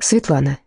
Светлана.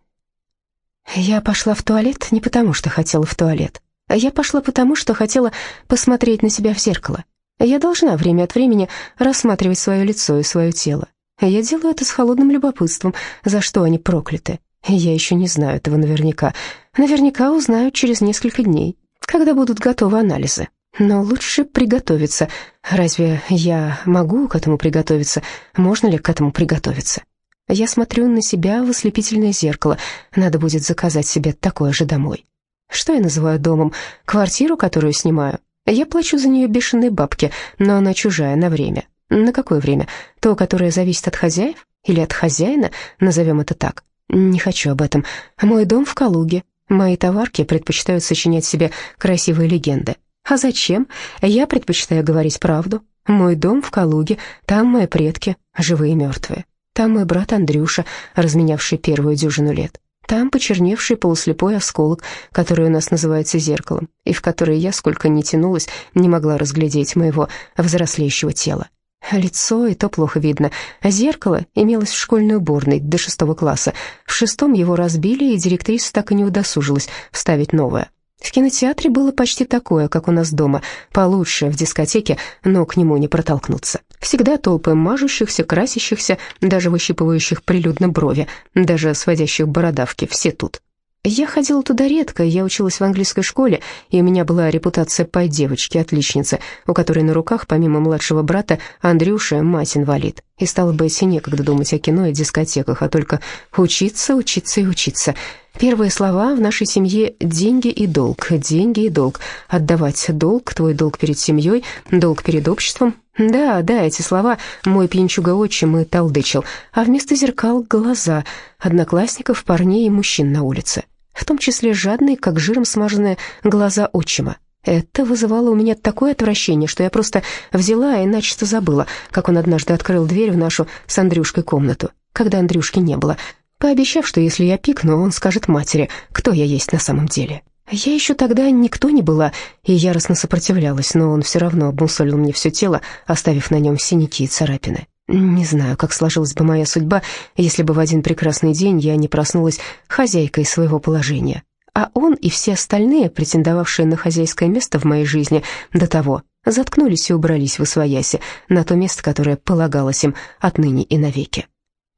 Я пошла в туалет не потому, что хотела в туалет. Я пошла потому, что хотела посмотреть на себя в зеркало. Я должна время от времени рассматривать свое лицо и свое тело. Я делаю это с холодным любопытством, за что они прокляты. Я еще не знаю этого наверняка. Наверняка узнаю через несколько дней, когда будут готовы анализы. Но лучше приготовиться. Разве я могу к этому приготовиться? Можно ли к этому приготовиться? Я смотрю на себя в ослепительное зеркало. Надо будет заказать себе такое же домой. Что я называю домом? Квартиру, которую снимаю. Я плачу за нее бешеные бабки, но она чужая на время. На какое время? То, которое зависит от хозяев? Или от хозяина? Назовем это так. Не хочу об этом. Мой дом в Калуге. Мои товарки предпочитают сочинять себе красивые легенды. А зачем? Я предпочитаю говорить правду. Мой дом в Калуге, там мои предки, живые и мертвые. Там мой брат Андрюша, разменявший первую дюжину лет. Там почерневший полуслепой осколок, который у нас называется зеркалом, и в который я, сколько ни тянулась, не могла разглядеть моего взрослеющего тела. Лицо и то плохо видно. А зеркало имелось в школьной уборной до шестого класса. В шестом его разбили, и директриса так и не удосужилась вставить новое. В кинотеатре было почти такое, как у нас дома, получше в дискотеке, но к нему не протолкнуться. Всегда толпы мажущихся, красящихся, даже выщипывающих прилюдно брови, даже сводящих бородавки, все тут. Я ходила туда редко, я училась в английской школе, и у меня была репутация пай-девочки, отличницы, у которой на руках, помимо младшего брата, Андрюша, мать-инвалид. И стало бы идти некогда думать о кино и дискотеках, а только учиться, учиться и учиться. Первые слова в нашей семье «деньги и долг», «деньги и долг», «отдавать долг», «твой долг перед семьей», «долг перед обществом». Да, да, эти слова мой пьянчуга-отчим и толдычил, а вместо зеркал — глаза одноклассников, парней и мужчин на улице в том числе жадные, как жиром смазанные глаза отчима. Это вызывало у меня такое отвращение, что я просто взяла и начисто забыла, как он однажды открыл дверь в нашу с Андрюшкой комнату, когда Андрюшки не было, пообещав, что если я пикну, он скажет матери, кто я есть на самом деле. Я еще тогда никто не была и яростно сопротивлялась, но он все равно обмусолил мне все тело, оставив на нем синяки и царапины. Не знаю, как сложилась бы моя судьба, если бы в один прекрасный день я не проснулась хозяйкой своего положения. А он и все остальные, претендовавшие на хозяйское место в моей жизни до того, заткнулись и убрались в освояси на то место, которое полагалось им отныне и навеки.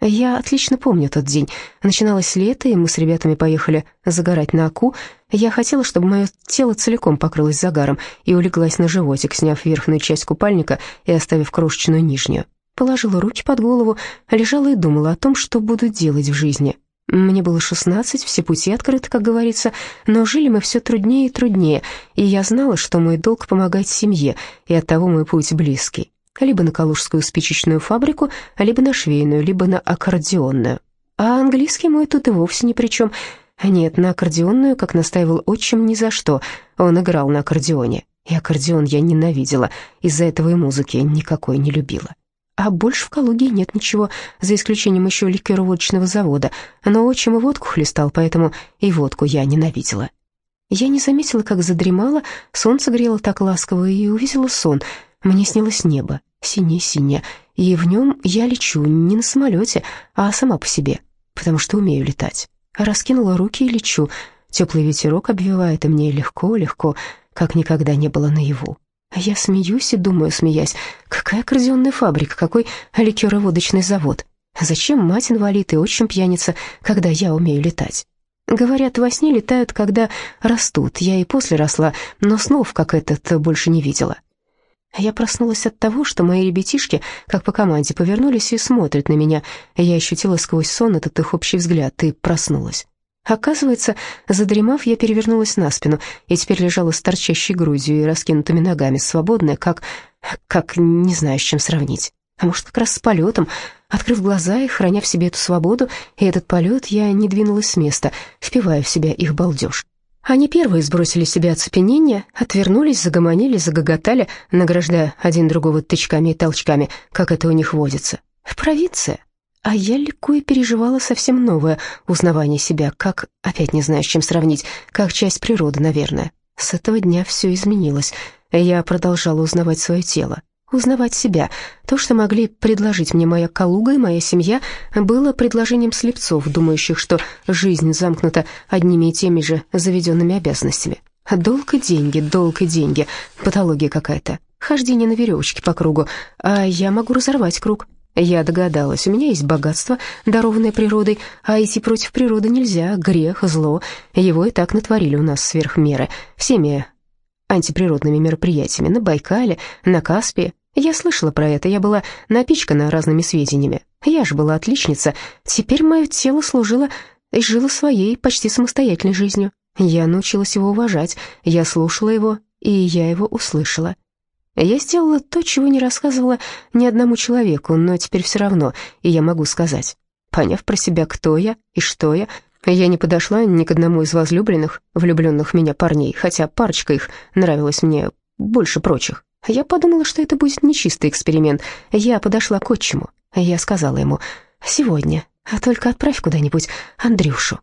Я отлично помню тот день. Начиналось лето, и мы с ребятами поехали загорать на Аку. Я хотела, чтобы мое тело целиком покрылось загаром и улеглась на животик, сняв верхнюю часть купальника и оставив крошечную нижнюю положила руки под голову, лежала и думала о том, что буду делать в жизни. Мне было шестнадцать, все пути открыты, как говорится, но жили мы все труднее и труднее, и я знала, что мой долг помогать семье, и оттого мой путь близкий. Либо на калужскую спичечную фабрику, либо на швейную, либо на аккордеонную. А английский мой тут и вовсе ни при чем. Нет, на аккордеонную, как настаивал отчим, ни за что. Он играл на аккордеоне, и аккордеон я ненавидела, из-за этого и музыки никакой не любила. А больше в Калуге нет ничего, за исключением еще ликероводочного завода. Но отчим и водку хлестал, поэтому и водку я ненавидела. Я не заметила, как задремала, солнце грело так ласково, и увидела сон. Мне снилось небо, синее-синее, и в нем я лечу не на самолете, а сама по себе, потому что умею летать. Раскинула руки и лечу. Теплый ветерок обвивает, и мне легко-легко, как никогда не было наяву. А я смеюсь и думаю, смеясь, какая аккордеонная фабрика, какой ликероводочный завод. Зачем мать инвалид и очень пьяница, когда я умею летать? Говорят, во сне летают, когда растут. Я и после росла, но снов, как этот, больше не видела. Я проснулась от того, что мои ребятишки, как по команде, повернулись и смотрят на меня. Я ощутила сквозь сон этот их общий взгляд и проснулась. Оказывается, задремав, я перевернулась на спину и теперь лежала с торчащей грудью и раскинутыми ногами, свободная, как... как не знаю, с чем сравнить. А может, как раз с полетом. Открыв глаза и храня в себе эту свободу и этот полет, я не двинулась с места, впивая в себя их балдеж. Они первые сбросили себя оцепенение, отвернулись, загомонили, загоготали, награждая один другого тычками и толчками, как это у них водится. В провинции. А я и переживала совсем новое узнавание себя, как, опять не знаю, с чем сравнить, как часть природы, наверное. С этого дня все изменилось. Я продолжала узнавать свое тело. Узнавать себя. То, что могли предложить мне моя Калуга и моя семья, было предложением слепцов, думающих, что жизнь замкнута одними и теми же заведенными обязанностями. Долг и деньги, долг и деньги. Патология какая-то. Хождение на веревочке по кругу. А я могу разорвать круг. Я догадалась, у меня есть богатство, дарованное природой, а идти против природы нельзя, грех, зло. Его и так натворили у нас сверх меры, всеми антиприродными мероприятиями на Байкале, на Каспии. Я слышала про это, я была напичкана разными сведениями. Я же была отличница. Теперь мое тело служило и жило своей почти самостоятельной жизнью. Я научилась его уважать, я слушала его, и я его услышала. Я сделала то, чего не рассказывала ни одному человеку, но теперь все равно, и я могу сказать. Поняв про себя, кто я и что я, я не подошла ни к одному из возлюбленных, влюбленных в меня парней, хотя парочка их нравилась мне больше прочих. Я подумала, что это будет нечистый эксперимент. Я подошла к отчиму. Я сказала ему, «Сегодня, а только отправь куда-нибудь Андрюшу».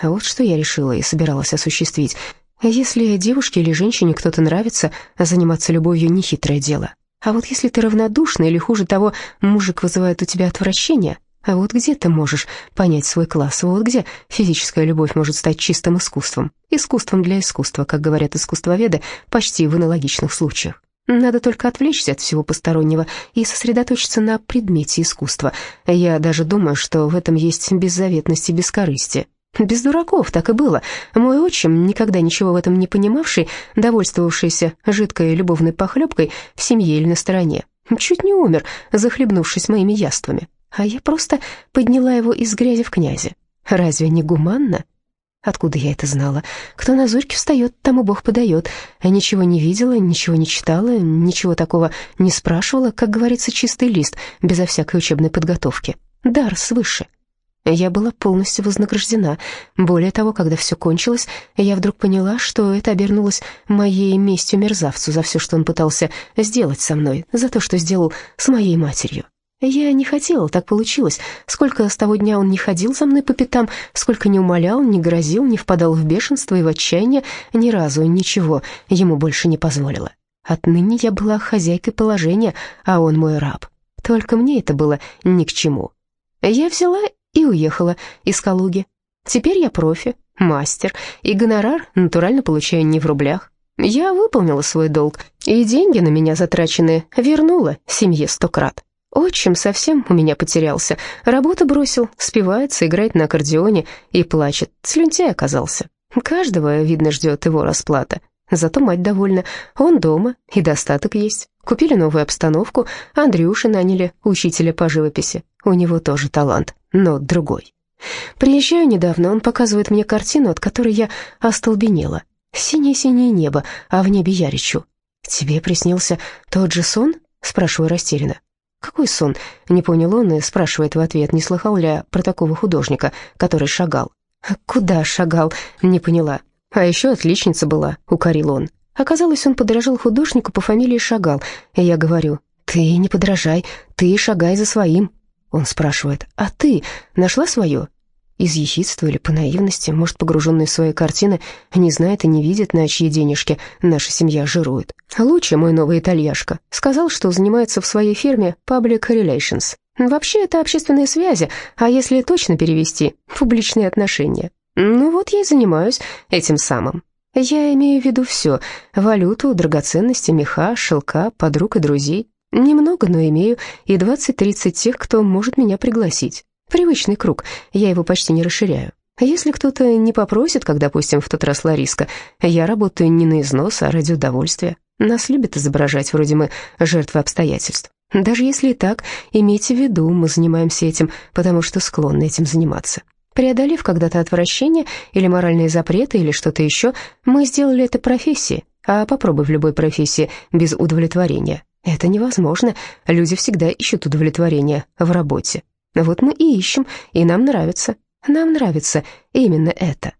А вот что я решила и собиралась осуществить. Если девушке или женщине кто-то нравится, заниматься любовью — нехитрое дело. А вот если ты равнодушна или, хуже того, мужик вызывает у тебя отвращение, а вот где ты можешь понять свой класс, вот где физическая любовь может стать чистым искусством, искусством для искусства, как говорят искусствоведы, почти в аналогичных случаях. Надо только отвлечься от всего постороннего и сосредоточиться на предмете искусства. Я даже думаю, что в этом есть беззаветность и бескорыстие. Без дураков так и было. Мой отчим, никогда ничего в этом не понимавший, довольствовавшийся жидкой любовной похлебкой в семье или на стороне, чуть не умер, захлебнувшись моими яствами. А я просто подняла его из грязи в князи. Разве не гуманно? Откуда я это знала? Кто на зорьке встает, тому Бог подает. Я ничего не видела, ничего не читала, ничего такого не спрашивала, как говорится, чистый лист, безо всякой учебной подготовки. Дар свыше. Я была полностью вознаграждена. Более того, когда все кончилось, я вдруг поняла, что это обернулось моей местью мерзавцу за все, что он пытался сделать со мной, за то, что сделал с моей матерью. Я не хотела, так получилось. Сколько с того дня он не ходил за мной по пятам, сколько не умолял, не грозил, не впадал в бешенство и в отчаяние, ни разу ничего ему больше не позволила. Отныне я была хозяйкой положения, а он мой раб. Только мне это было ни к чему. Я взяла и уехала из Калуги. Теперь я профи, мастер, и гонорар натурально получаю не в рублях. Я выполнила свой долг, и деньги на меня затраченные вернула семье сто крат. Отчим совсем у меня потерялся, работу бросил, спивается, играет на аккордеоне и плачет. Слюнтяй оказался. Каждого, видно, ждет его расплата. Зато мать довольна, он дома, и достаток есть. Купили новую обстановку, Андрюши наняли учителя по живописи. У него тоже талант, но другой. Приезжаю недавно, он показывает мне картину, от которой я остолбенела. Синее-синее небо, а в небе я речу. «Тебе приснился тот же сон?» — спрашиваю растерянно. «Какой сон?» — не понял он и спрашивает в ответ, не слыхал ли я про такого художника, который шагал. «Куда шагал?» — не поняла. «А еще отличница была», — укорил он. Оказалось, он подражал художнику по фамилии Шагал. И я говорю, «Ты не подражай, ты шагай за своим». Он спрашивает, «А ты нашла свое?» Из ехидства или по наивности, может, погруженный в свои картины, не знает и не видит, на чьи денежки наша семья жирует. Лучше мой новый итальяшка сказал, что занимается в своей фирме Public Relations. Вообще, это общественные связи, а если точно перевести, публичные отношения. Ну вот я и занимаюсь этим самым. Я имею в виду все, валюту, драгоценности, меха, шелка, подруг и друзей. Немного, но имею и 20-30 тех, кто может меня пригласить. Привычный круг, я его почти не расширяю. Если кто-то не попросит, как, допустим, в тот раз Лариска, я работаю не на износ, а ради удовольствия. Нас любят изображать, вроде мы жертвы обстоятельств. Даже если и так, имейте в виду, мы занимаемся этим, потому что склонны этим заниматься. Преодолев когда-то отвращение или моральные запреты или что-то еще, мы сделали это профессией. А попробуй в любой профессии без удовлетворения. Это невозможно. Люди всегда ищут удовлетворение в работе. Вот мы и ищем, и нам нравится. Нам нравится именно это.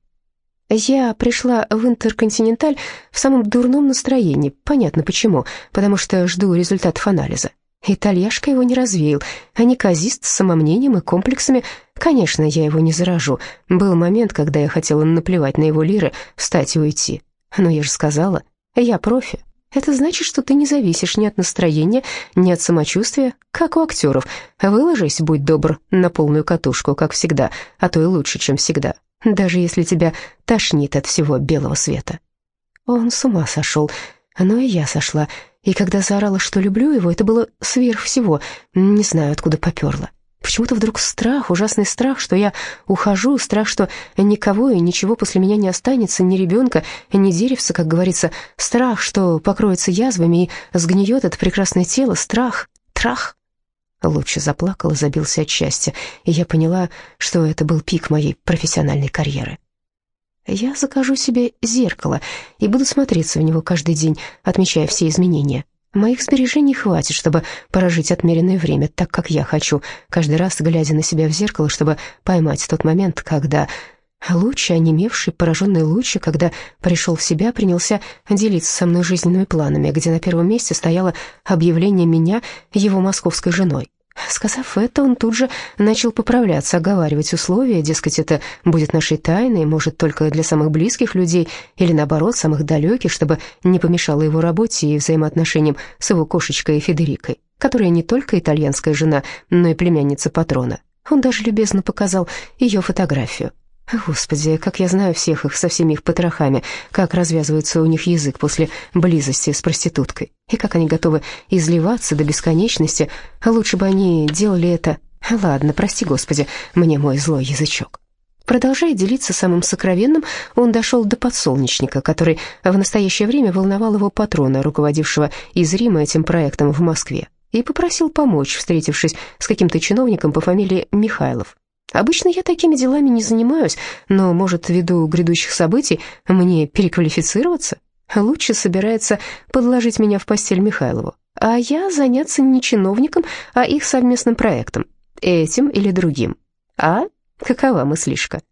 Я пришла в Интерконтиненталь в самом дурном настроении, понятно почему, потому что жду результатов анализа. Итальяшка его не развеял, а неказист с самомнением и комплексами. Конечно, я его не заражу. Был момент, когда я хотела наплевать на его лиры, встать и уйти. Но я же сказала, я профи. Это значит, что ты не зависишь ни от настроения, ни от самочувствия, как у актеров. Выложись, будь добр, на полную катушку, как всегда, а то и лучше, чем всегда, даже если тебя тошнит от всего белого света. Он с ума сошел, но и я сошла, и когда заорала, что люблю его, это было сверх всего, не знаю, откуда поперло. Почему-то вдруг страх, ужасный страх, что я ухожу, страх, что никого и ничего после меня не останется, ни ребенка, ни деревца, как говорится, страх, что покроется язвами и сгниет это прекрасное тело, страх, трах. Лучше заплакал и забился от счастья, и я поняла, что это был пик моей профессиональной карьеры. Я закажу себе зеркало и буду смотреться в него каждый день, отмечая все изменения. Моих сбережений хватит, чтобы прожить отмеренное время так, как я хочу, каждый раз глядя на себя в зеркало, чтобы поймать тот момент, когда... Лучи, онемевший, пораженный Лучи, когда пришел в себя, принялся делиться со мной жизненными планами, где на первом месте стояло объявление меня его московской женой. Сказав это, он тут же начал поправляться, оговаривать условия, дескать, это будет нашей тайной, может, только для самых близких людей или, наоборот, самых далеких, чтобы не помешало его работе и взаимоотношениям с его кошечкой Федерикой, которая не только итальянская жена, но и племянница патрона. Он даже любезно показал ее фотографию. Господи, как я знаю всех их со всеми их потрохами, как развязывается у них язык после близости с проституткой, и как они готовы изливаться до бесконечности, а лучше бы они делали это... Ладно, прости, Господи, мне мой злой язычок. Продолжая делиться самым сокровенным, он дошел до подсолнечника, который в настоящее время волновал его патрона, руководившего из Рима этим проектом в Москве, и попросил помочь, встретившись с каким-то чиновником по фамилии Михайлов. Обычно я такими делами не занимаюсь, но, может, ввиду грядущих событий мне переквалифицироваться? Лучше собирается подложить меня в постель Михайлову, а я заняться не чиновником, а их совместным проектом, этим или другим. А какова мыслишка?